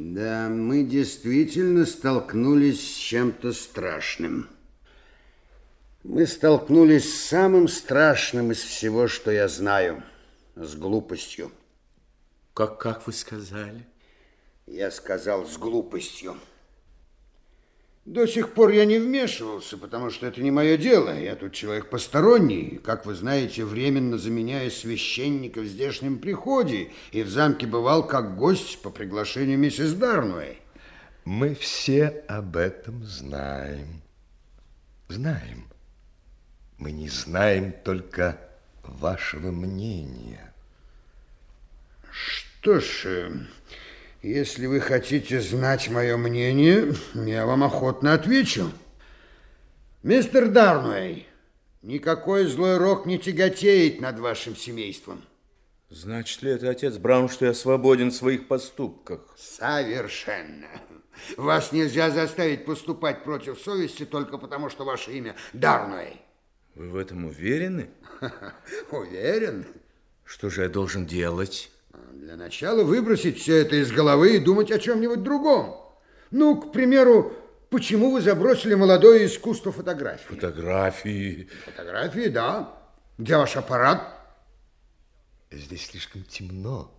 Да, мы действительно столкнулись с чем-то страшным. Мы столкнулись с самым страшным из всего, что я знаю, с глупостью. Как, как вы сказали? Я сказал с глупостью. До сих пор я не вмешивался, потому что это не мое дело. Я тут человек посторонний, как вы знаете, временно заменяя священника в здешнем приходе, и в замке бывал как гость по приглашению миссис Дарнуэй. Мы все об этом знаем. Знаем. Мы не знаем только вашего мнения. Что ж, э, если вы хотите знать мое мнение, я вам охотно отвечу. Мистер Дарнуэй, никакой злой рок не тяготеет над вашим семейством. Значит ли это, отец Браун, что я свободен в своих поступках? Совершенно. Вас нельзя заставить поступать против совести только потому, что ваше имя Дарнуэй. Вы в этом уверены? Уверен. Что же я должен делать? Для начала выбросить все это из головы и думать о чем-нибудь другом. Ну, к примеру, почему вы забросили молодое искусство фотографии? Фотографии? Фотографии, да. Где ваш аппарат? Здесь слишком темно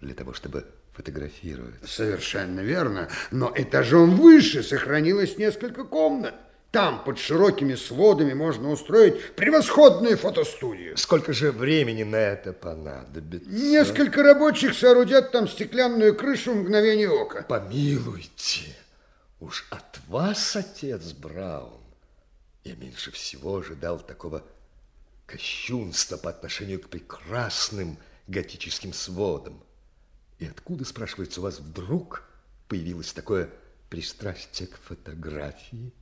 для того, чтобы фотографировать. Совершенно верно. Но этажом выше сохранилось несколько комнат. Там, под широкими сводами, можно устроить превосходную фотостудию. Сколько же времени на это понадобится? Несколько рабочих соорудят там стеклянную крышу в мгновение ока. Помилуйте, уж от вас, отец Браун, я меньше всего ожидал такого кощунства по отношению к прекрасным готическим сводам. И откуда, спрашивается, у вас вдруг появилось такое пристрастие к фотографии?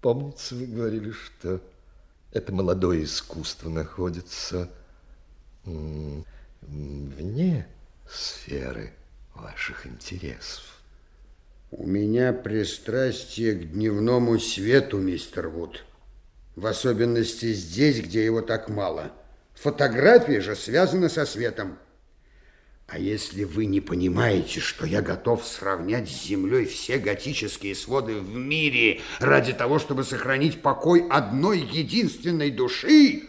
Помнится, вы говорили, что это молодое искусство находится вне сферы ваших интересов. У меня пристрастие к дневному свету, мистер Вуд. В особенности здесь, где его так мало. Фотография же связана со светом. А если вы не понимаете, что я готов сравнять с землей все готические своды в мире ради того, чтобы сохранить покой одной единственной души,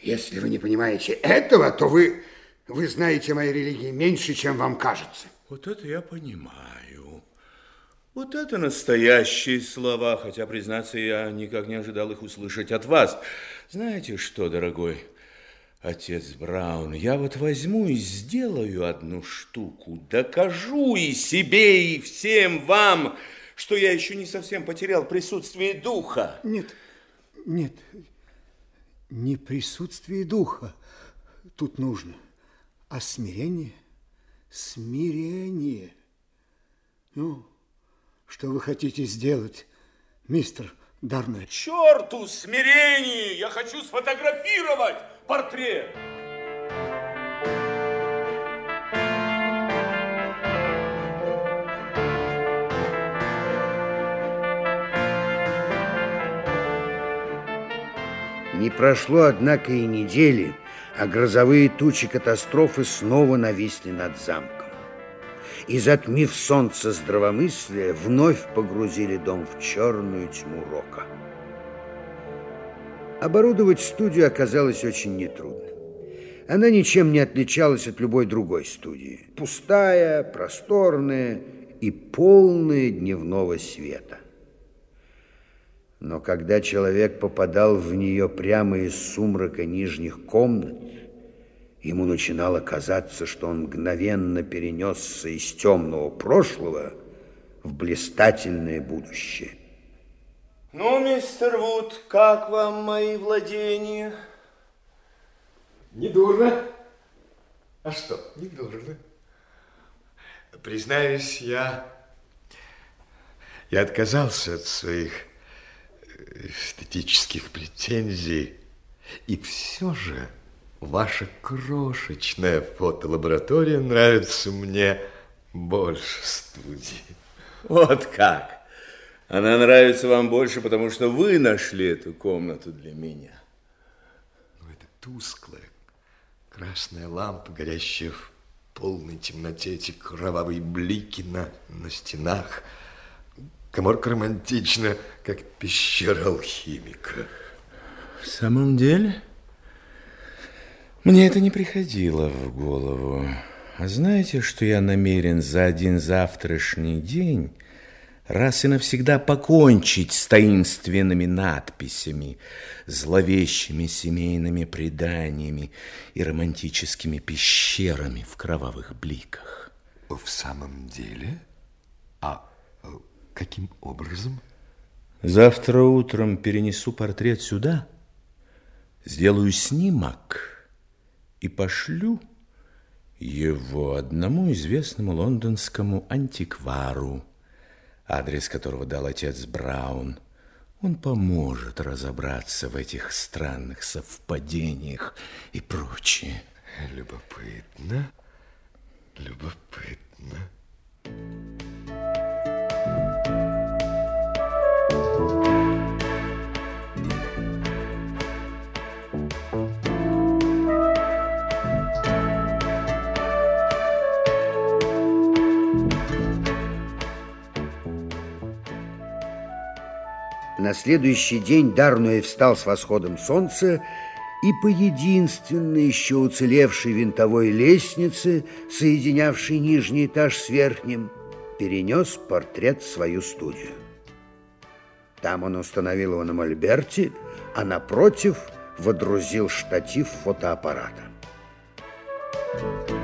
если вы не понимаете этого, то вы, вы знаете моей религии меньше, чем вам кажется. Вот это я понимаю. Вот это настоящие слова, хотя, признаться, я никак не ожидал их услышать от вас. Знаете что, дорогой, Отец Браун, я вот возьму и сделаю одну штуку, докажу и себе, и всем вам, что я еще не совсем потерял присутствие духа. Нет, нет, не присутствие духа тут нужно, а смирение, смирение. Ну, что вы хотите сделать, мистер Дарнет? Черту смирение! Я хочу сфотографировать! Портрет. Не прошло, однако, и недели, а грозовые тучи катастрофы снова нависли над замком. И, затмив солнце здравомыслия, вновь погрузили дом в черную тьму рока. Оборудовать студию оказалось очень нетрудно. Она ничем не отличалась от любой другой студии. Пустая, просторная и полная дневного света. Но когда человек попадал в нее прямо из сумрака нижних комнат, ему начинало казаться, что он мгновенно перенесся из темного прошлого в блистательное будущее. Ну, мистер Вуд, как вам мои владения? Недурно. А что, недурно. Признаюсь, я... Я отказался от своих эстетических претензий. И все же ваша крошечная фотолаборатория нравится мне больше студии. Вот как? Она нравится вам больше, потому что вы нашли эту комнату для меня. Ну, это тусклая красная лампа, горящая в полной темноте эти кровавые блики на, на стенах. Коморка романтична, как пещера алхимика. В самом деле, мне это не приходило в голову. А знаете, что я намерен за один завтрашний день раз и навсегда покончить с таинственными надписями, зловещими семейными преданиями и романтическими пещерами в кровавых бликах. В самом деле? А э, каким образом? Завтра утром перенесу портрет сюда, сделаю снимок и пошлю его одному известному лондонскому антиквару, адрес которого дал отец Браун. Он поможет разобраться в этих странных совпадениях и прочее. Любопытно, любопытно. На следующий день Дарнуэй встал с восходом солнца и по единственной еще уцелевшей винтовой лестнице, соединявшей нижний этаж с верхним, перенес портрет в свою студию. Там он установил его на мольберте, а напротив водрузил штатив фотоаппарата. Кто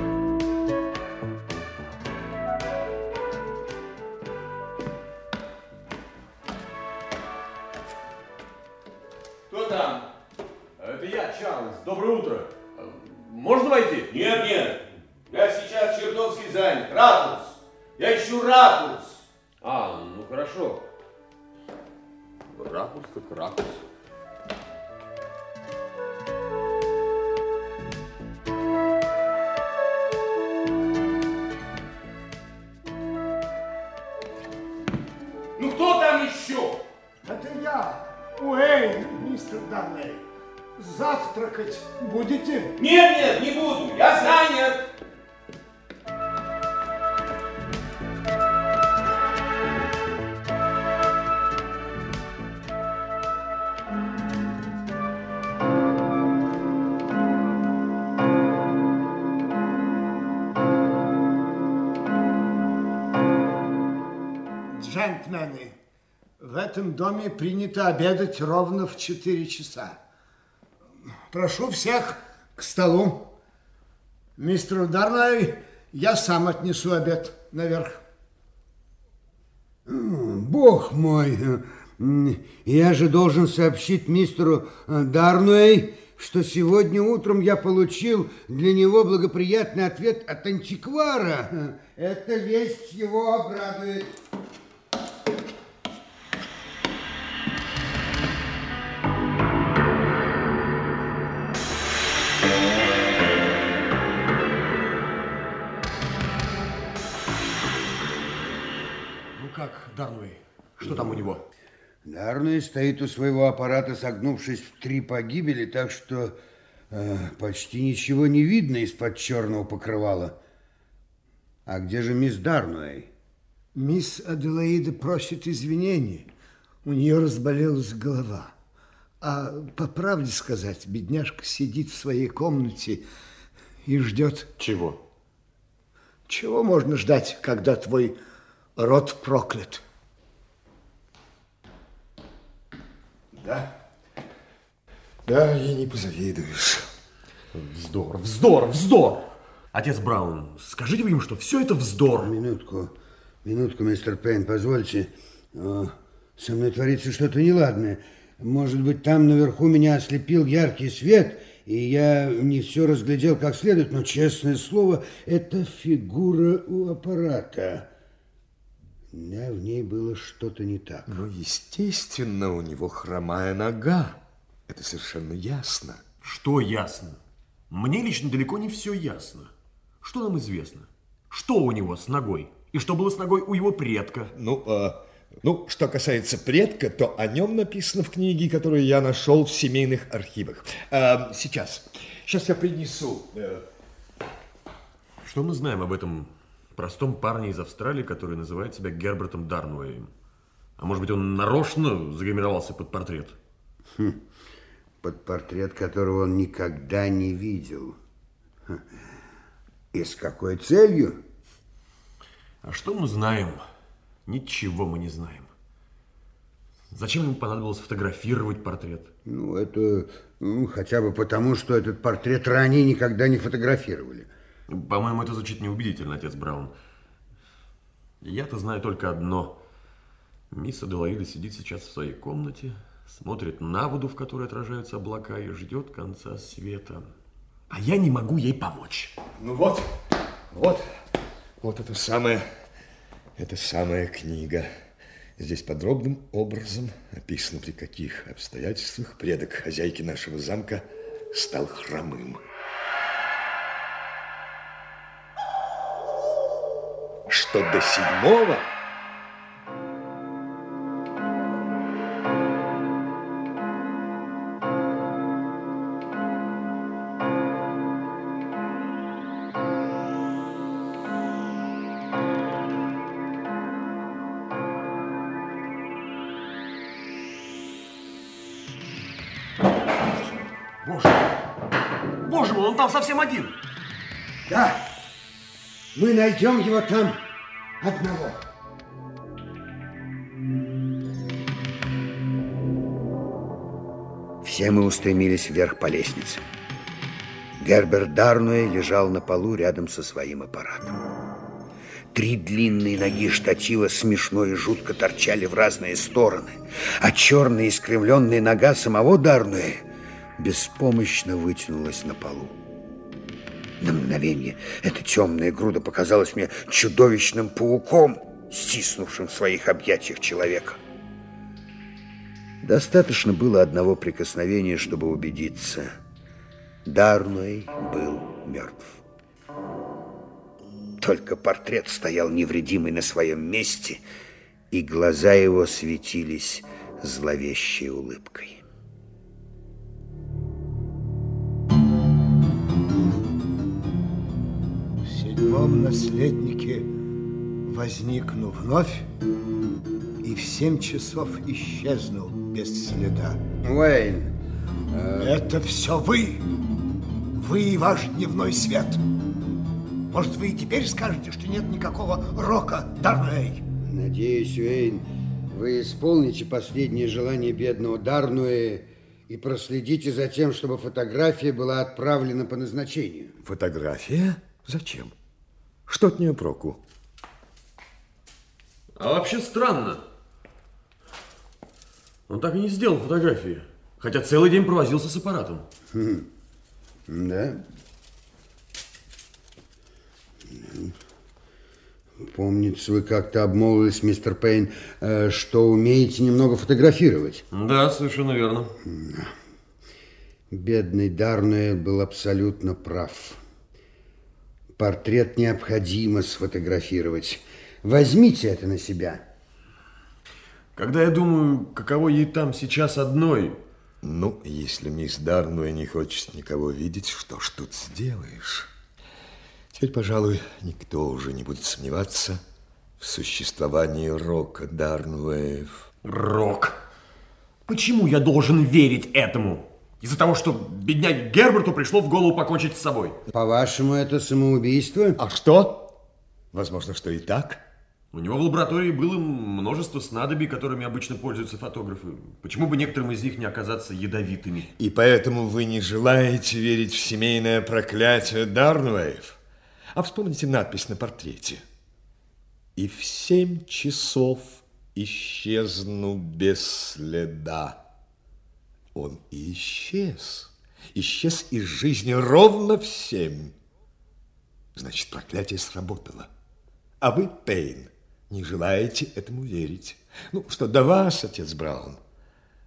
Ищу ракурс. А, ну хорошо. Ракурс так ракурс. Ну кто там еще? Это я, Уэйн, мистер Дарней. Завтракать будете? Нет, нет, не буду. Я занят. Джентльмены, в этом доме принято обедать ровно в 4 часа. Прошу всех к столу. Мистер Дарнай, я сам отнесу обед наверх. Бог мой, я же должен сообщить мистеру Дарнуэй, что сегодня утром я получил для него благоприятный ответ от антиквара. Эта весть его обрадует. Что там у него? Дарнуэй стоит у своего аппарата, согнувшись в три погибели, так что э, почти ничего не видно из-под черного покрывала. А где же мисс Дарнуэй? Мисс Аделаида просит извинений. У нее разболелась голова. А по правде сказать, бедняжка сидит в своей комнате и ждет. Чего? Чего можно ждать, когда твой род проклят? Да? Да, и не позавидуешь. Вздор, вздор, вздор! Отец Браун, скажите вы им, что все это вздор. Минутку, минутку, мистер Пейн, позвольте. Со мной творится что-то неладное. Может быть, там наверху меня ослепил яркий свет, и я не все разглядел как следует, но, честное слово, это фигура у аппарата. Да, в ней было что-то не так. Но, естественно, у него хромая нога. Это совершенно ясно. Что ясно? Мне лично далеко не все ясно. Что нам известно? Что у него с ногой? И что было с ногой у его предка? Ну, а, ну, что касается предка, то о нем написано в книге, которую я нашел в семейных архивах. А, сейчас, сейчас я принесу. э, Что мы знаем об этом простом парне из Австралии, который называет себя Гербертом Дарнуэем? А может быть, он нарочно загримировался под портрет? Хм, под портрет, которого он никогда не видел. И с какой целью? А что мы знаем? Ничего мы не знаем. Зачем ему понадобилось фотографировать портрет? Ну, это ну, хотя бы потому, что этот портрет ранее никогда не фотографировали. По-моему, это звучит неубедительно, отец Браун. Я-то знаю только одно. Мисс Аделаида сидит сейчас в своей комнате, смотрит на воду, в которой отражаются облака, и ждет конца света. А я не могу ей помочь. Ну вот, вот, вот это самая, это самая книга. Здесь подробным образом описано, при каких обстоятельствах предок хозяйки нашего замка стал хромым. Что до седьмого совсем один. Да, мы найдем его там одного. Все мы устремились вверх по лестнице. Герберт Дарнуэ лежал на полу рядом со своим аппаратом. Три длинные ноги штатива смешно и жутко торчали в разные стороны, а черная искривленная нога самого Дарнуэ беспомощно вытянулась на полу. На мгновение эта темная груда показалась мне чудовищным пауком, стиснувшим в своих объятиях человека. Достаточно было одного прикосновения, чтобы убедиться. Дарной был мертв. Только портрет стоял невредимый на своем месте, и глаза его светились зловещей улыбкой. Седьмом наследнике возникну вновь и в семь часов исчезну без следа. Уэйн. Э... Это все вы. Вы и ваш дневной свет. Может, вы и теперь скажете, что нет никакого рока, Дарнуэй? Надеюсь, Уэйн, вы исполните последнее желание бедного Дарнуэя и проследите за тем, чтобы фотография была отправлена по назначению. Фотография? Зачем? Что от нее проку? А вообще странно. Он так и не сделал фотографии, хотя целый день провозился с аппаратом. Хм. Да? Помнится, вы как-то обмолвились, мистер Пейн, э, что умеете немного фотографировать. Да, совершенно верно. Бедный Дарнуэлл был абсолютно прав. Портрет необходимо сфотографировать. Возьмите это на себя. Когда я думаю, каково ей там сейчас одной... Ну, если мисс Дарнуэ не хочет никого видеть, что ж тут сделаешь? Теперь, пожалуй, никто уже не будет сомневаться в существовании Рока Дарнуэев. Рок? Почему я должен верить этому? Из-за того, что бедняге Герберту пришло в голову покончить с собой. По-вашему, это самоубийство? А что? Возможно, что и так. У него в лаборатории было множество снадобий, которыми обычно пользуются фотографы. Почему бы некоторым из них не оказаться ядовитыми? И поэтому вы не желаете верить в семейное проклятие Дарнуэев? А вспомните надпись на портрете. И в семь часов исчезну без следа он и исчез. Исчез из жизни ровно в семь. Значит, проклятие сработало. А вы, Пейн, не желаете этому верить. Ну, что до вас, отец Браун,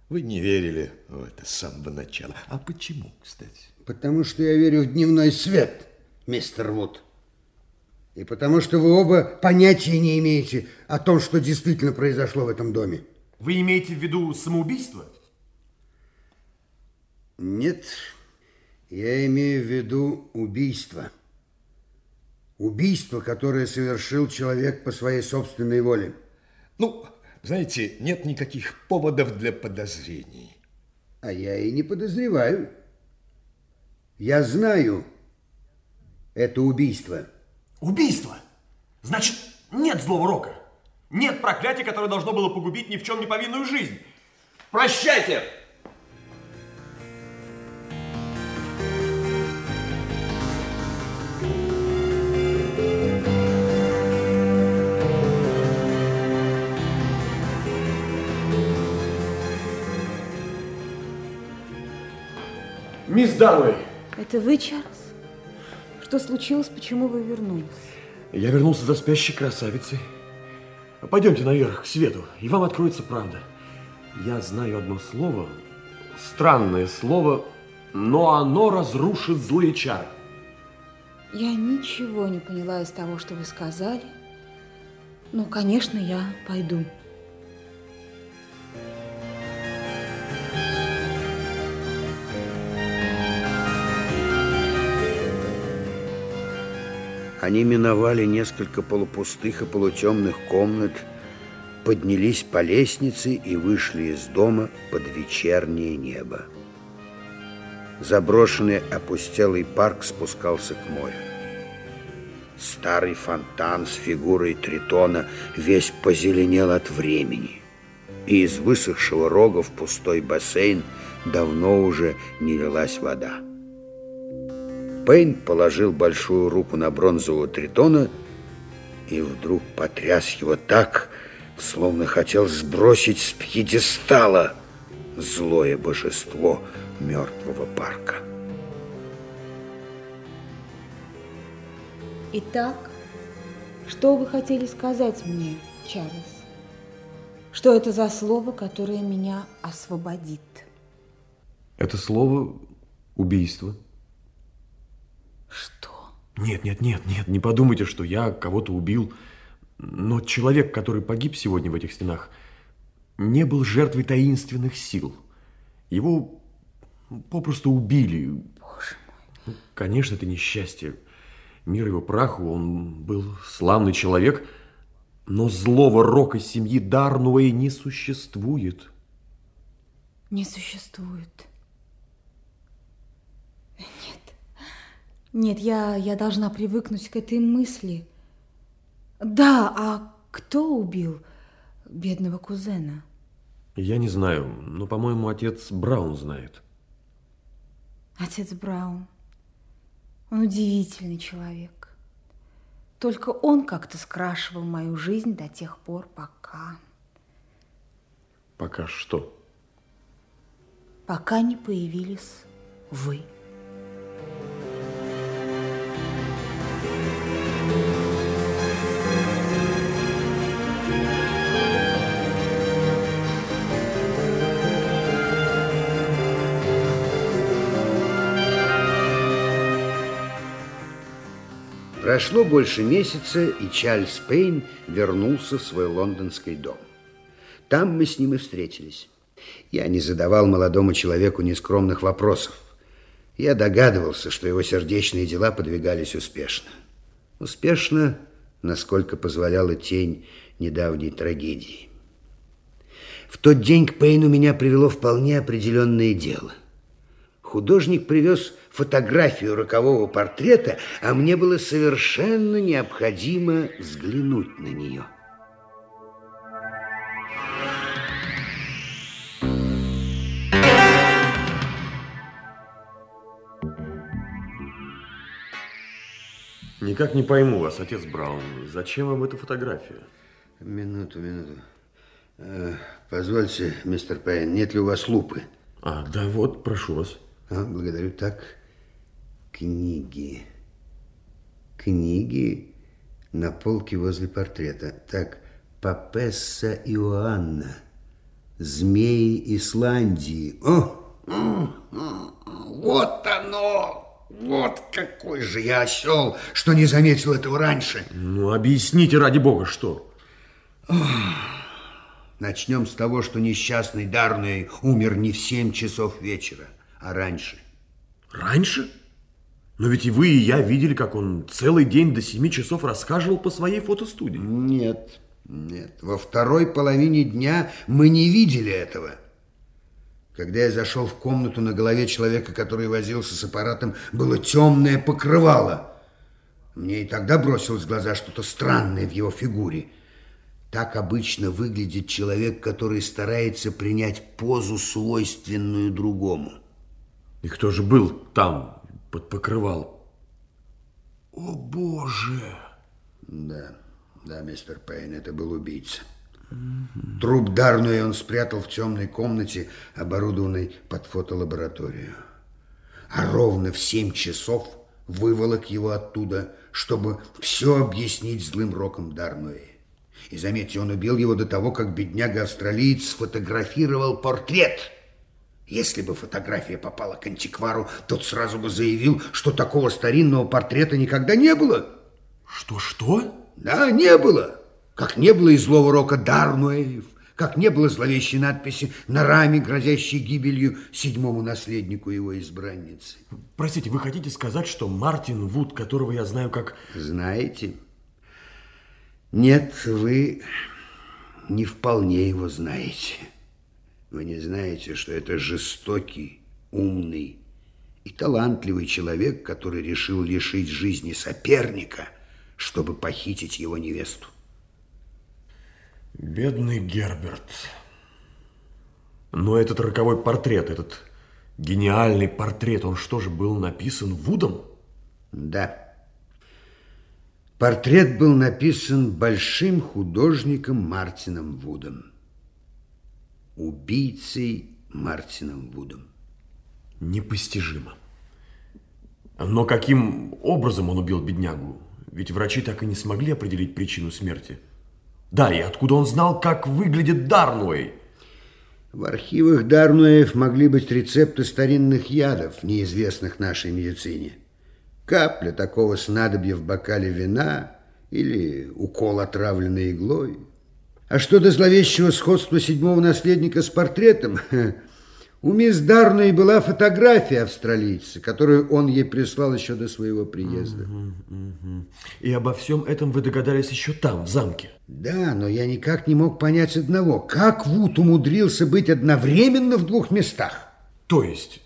вы не верили в это с самого начала. А почему, кстати? Потому что я верю в дневной свет, мистер Вуд. И потому что вы оба понятия не имеете о том, что действительно произошло в этом доме. Вы имеете в виду самоубийство? Нет, я имею в виду убийство. Убийство, которое совершил человек по своей собственной воле. Ну, знаете, нет никаких поводов для подозрений. А я и не подозреваю. Я знаю это убийство. Убийство? Значит, нет злого рока. Нет проклятия, которое должно было погубить ни в чем не повинную жизнь. Прощайте! Мисс Дарвей. Это вы, Чарльз? Что случилось? Почему вы вернулись? Я вернулся за спящей красавицей. Пойдемте наверх, к свету, и вам откроется правда. Я знаю одно слово, странное слово, но оно разрушит злые чары. Я ничего не поняла из того, что вы сказали. Ну, конечно, я пойду. Они миновали несколько полупустых и полутемных комнат, поднялись по лестнице и вышли из дома под вечернее небо. Заброшенный опустелый парк спускался к морю. Старый фонтан с фигурой тритона весь позеленел от времени, и из высохшего рога в пустой бассейн давно уже не лилась вода. Пейн положил большую руку на бронзового тритона и вдруг потряс его так, словно хотел сбросить с пьедестала злое божество мертвого парка. Итак, что вы хотели сказать мне, Чарльз? Что это за слово, которое меня освободит? Это слово убийство. Что? Нет, нет, нет, нет, не подумайте, что я кого-то убил. Но человек, который погиб сегодня в этих стенах, не был жертвой таинственных сил. Его попросту убили. Боже мой. Ну, конечно, это несчастье. Мир его праху, он был славный человек, но злого рока семьи Дарнуэй не существует. Не существует. Нет. Нет, я, я должна привыкнуть к этой мысли. Да, а кто убил бедного кузена? Я не знаю, но, по-моему, отец Браун знает. Отец Браун. Он удивительный человек. Только он как-то скрашивал мою жизнь до тех пор, пока... Пока что? Пока не появились вы. Прошло больше месяца, и Чарльз Пейн вернулся в свой лондонский дом. Там мы с ним и встретились. Я не задавал молодому человеку нескромных вопросов. Я догадывался, что его сердечные дела подвигались успешно. Успешно, насколько позволяла тень недавней трагедии. В тот день к Пейну меня привело вполне определенное дело. Художник привез фотографию рокового портрета, а мне было совершенно необходимо взглянуть на нее. Никак не пойму вас, отец Браун. Зачем вам эта фотография? Минуту, минуту. Э, позвольте, мистер Пейн, нет ли у вас лупы? А, да вот, прошу вас. А, благодарю. Так, книги. Книги на полке возле портрета. Так, Папесса Иоанна. Змеи Исландии. О! Вот оно! Вот какой же я осел, что не заметил этого раньше. Ну, объясните, ради бога, что? Начнем с того, что несчастный Дарный умер не в семь часов вечера, а раньше. Раньше? Но ведь и вы, и я видели, как он целый день до семи часов рассказывал по своей фотостудии. Нет, нет. Во второй половине дня мы не видели этого. Когда я зашел в комнату, на голове человека, который возился с аппаратом, было темное покрывало. Мне и тогда бросилось в глаза что-то странное в его фигуре. Так обычно выглядит человек, который старается принять позу, свойственную другому. И кто же был там, под покрывалом? О, Боже! Да, да, мистер Пейн, это был убийца. Угу. Труп Дарнуя он спрятал в темной комнате, оборудованной под фотолабораторию. А ровно в семь часов выволок его оттуда, чтобы все объяснить злым роком Дарнуэ. И заметьте, он убил его до того, как бедняга-австралиец сфотографировал портрет. Если бы фотография попала к антиквару, тот сразу бы заявил, что такого старинного портрета никогда не было. Что-что? Да, не было. Как не было и злого рока Дарнуэев, как не было зловещей надписи на раме, грозящей гибелью седьмому наследнику его избранницы. Простите, вы хотите сказать, что Мартин Вуд, которого я знаю как... Знаете, нет, вы не вполне его знаете. Вы не знаете, что это жестокий, умный и талантливый человек, который решил лишить жизни соперника, чтобы похитить его невесту. Бедный Герберт. Но этот роковой портрет, этот гениальный портрет, он что же, был написан Вудом? Да. Портрет был написан большим художником Мартином Вудом. Убийцей Мартином Вудом. Непостижимо. Но каким образом он убил беднягу? Ведь врачи так и не смогли определить причину смерти. Да, и откуда он знал, как выглядит Дарнуэй? В архивах Дарнуэев могли быть рецепты старинных ядов, неизвестных нашей медицине. Капля такого снадобья в бокале вина или укол, отравленный иглой. А что до зловещего сходства седьмого наследника с портретом, у мисс Дарной была фотография австралийца, которую он ей прислал еще до своего приезда. Угу, угу. И обо всем этом вы догадались еще там, в замке? Да, но я никак не мог понять одного. Как Вуд умудрился быть одновременно в двух местах? То есть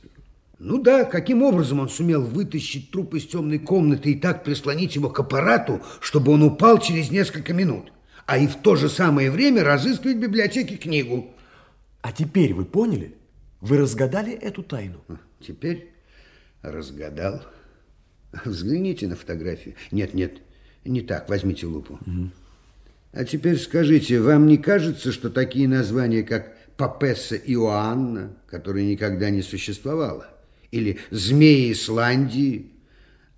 ну да, каким образом он сумел вытащить труп из темной комнаты и так прислонить его к аппарату, чтобы он упал через несколько минут, а и в то же самое время разыскивать в библиотеке книгу. А теперь вы поняли? Вы разгадали эту тайну? Теперь разгадал. Взгляните на фотографию. Нет, нет, не так. Возьмите лупу. Угу. А теперь скажите, вам не кажется, что такие названия, как Папесса Иоанна, которая никогда не существовала, или змеи Исландии,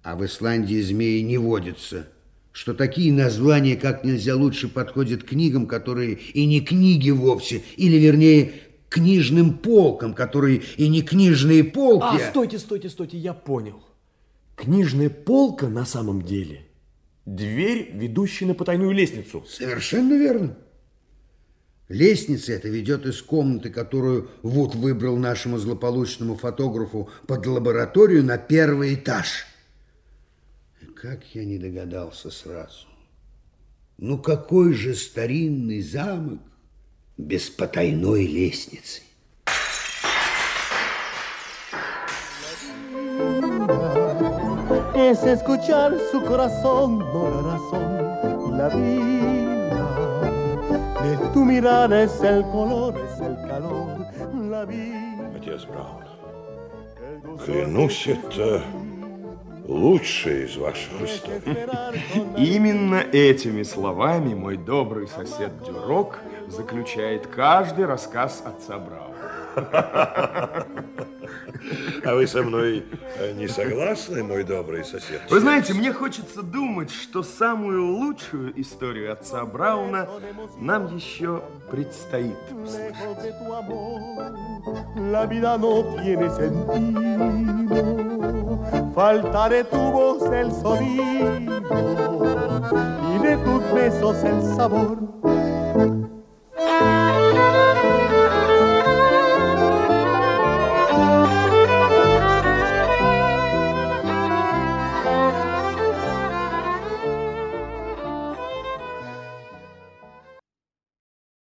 а в Исландии змеи не водятся, что такие названия как нельзя лучше подходят книгам, которые и не книги вовсе, или, вернее, книжным полкам, которые и не книжные полки. А, стойте, стойте, стойте, я понял. Книжная полка на самом деле дверь, ведущая на потайную лестницу. Совершенно верно. Лестница эта ведет из комнаты, которую Вуд выбрал нашему злополучному фотографу под лабораторию на первый этаж. Как я не догадался сразу. Ну какой же старинный замок без потайной лестницы? Es escuchar su corazón, no la razón, la vida. De tu mirada es el color, es el calor, la vida. Отец Браун, клянусь, это лучшее из ваших историй. Именно этими словами мой добрый сосед Дюрок заключает каждый рассказ отца Брауна. А вы со мной э, не согласны, мой добрый сосед? Вы знаете, мне хочется думать, что самую лучшую историю отца Брауна нам еще предстоит услышать. Faltaré tu voz el sonido y de tus besos el sabor